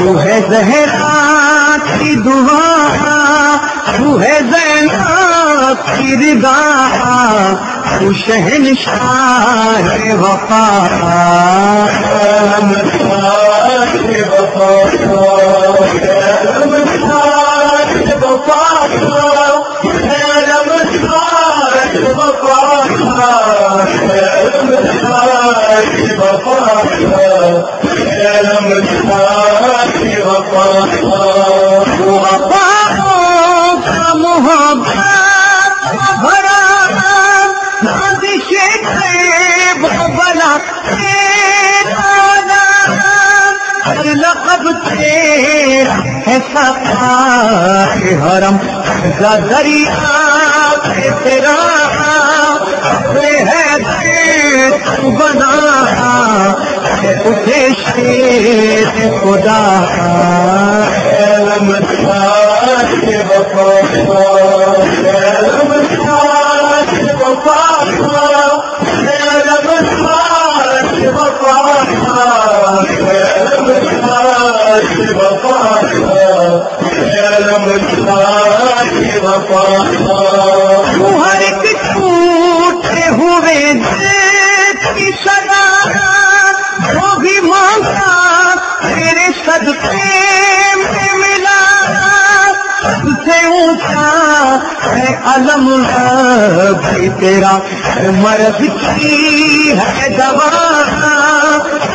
تو ہے زہرا کی دعا تو ہے زینا کی رضا تو شہن شاہ وفا۔ وفا۔ تیرا ہے سکھا حرم دریا تیرا ہے بنا اسے شیر خدا ہے۔ رم سار کے بپو علم دار البقاء ہر ایک ٹوٹے ہوئے دیکھ کی سزا وہ بھی مانگا تیرے صدقے میں ملا سب سے اونچا ہے علم بھی تیرا، مرض کی ہے دوا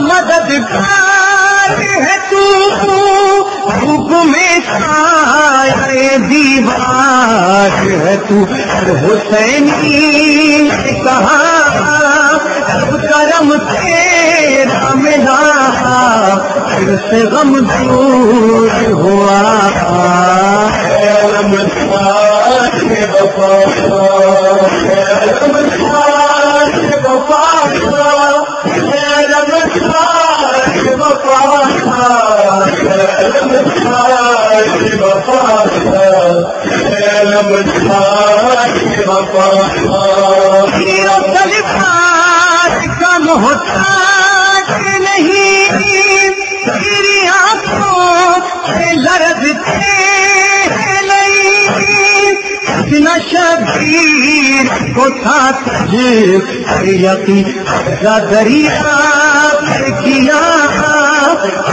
مددگار ہے تو حکم سارے دیوار ہے تو حسینی نے کہا اب کرم تیرا ملا پھر سے غم دور ہوا۔ علم دار محتاج نہیں تیری آنکھوں سے لرزتے نہیں شبیر کو تھا تجھے یقین دریا کیا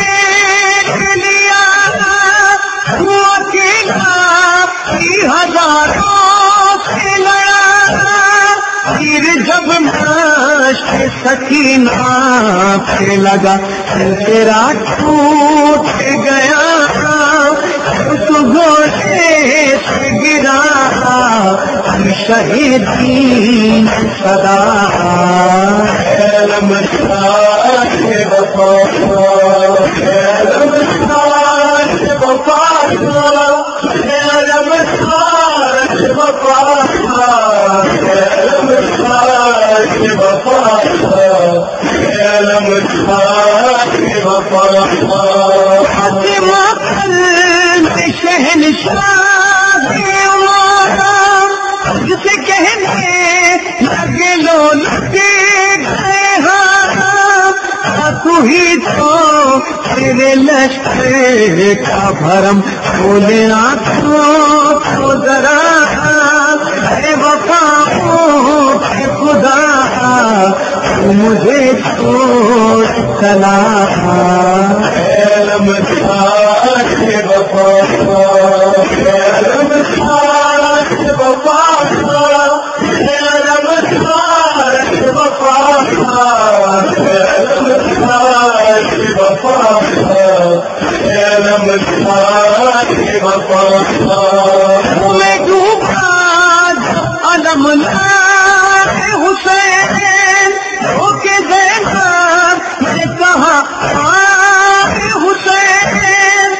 دیکھ لیا ہزاروں سے لڑا پھر جب سکینہ پہ لگا تیرا ٹوٹ گیا تو گوشے سے گرا شہیدین صدا۔ علم دار کہنے لگے لو لگے ہاں۔ تو ہی تو تیرے لشکر کا بھرم بولے آنکھوں کو ذرا اے وفا اے خدا تو مجھے چھوڑ چلا علم ساش علم ساش علم حسین ہو کے دیکھا کہا حسین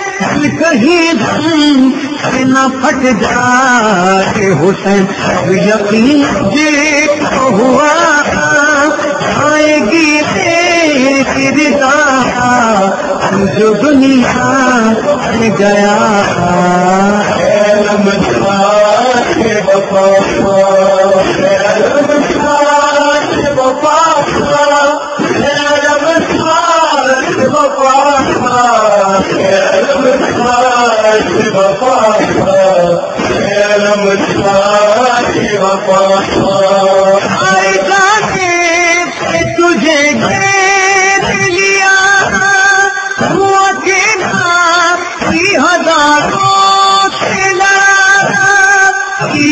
کہیں دھن سے نہ پھٹ جائے حسین؟ اب یقین دیکھ ہوا آئے گی؟ تیری رضا جو دنیا میں گیا علم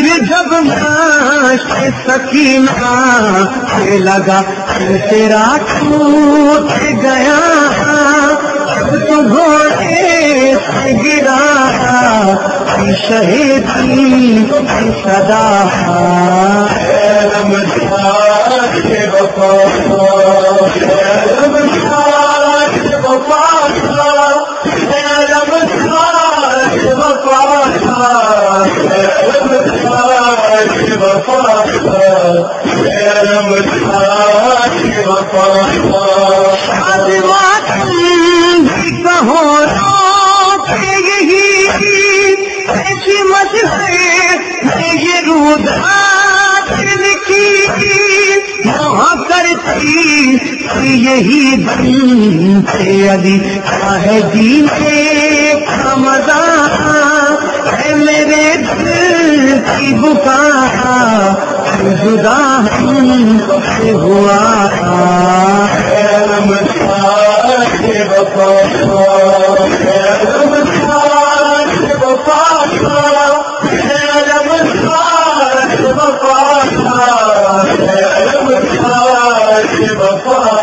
پھر جب ماشت سکینہ سے لگا تیرا ٹوٹ گیا۔ تو گھوڑے سے گرا شہید کی صدا۔ یہ رود لکھی وہاں کرتی یہی دن سے علی ہے جینے کا مزہ ہے میرے دل کی بکا جدا ہم سے ہوا بپا